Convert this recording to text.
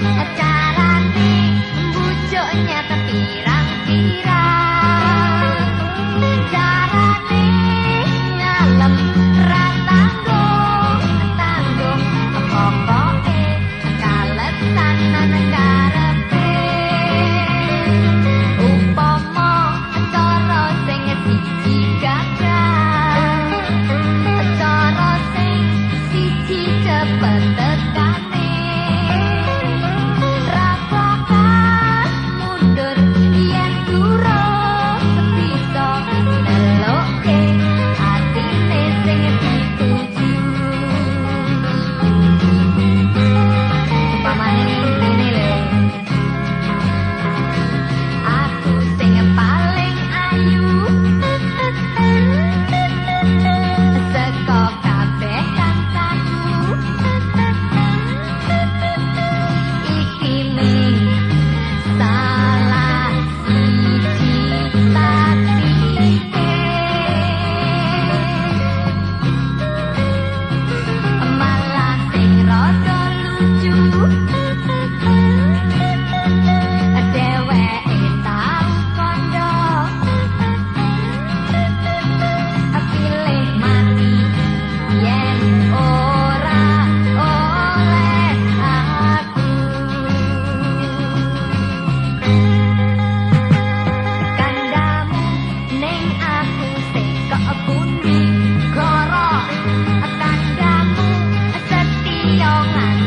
cepet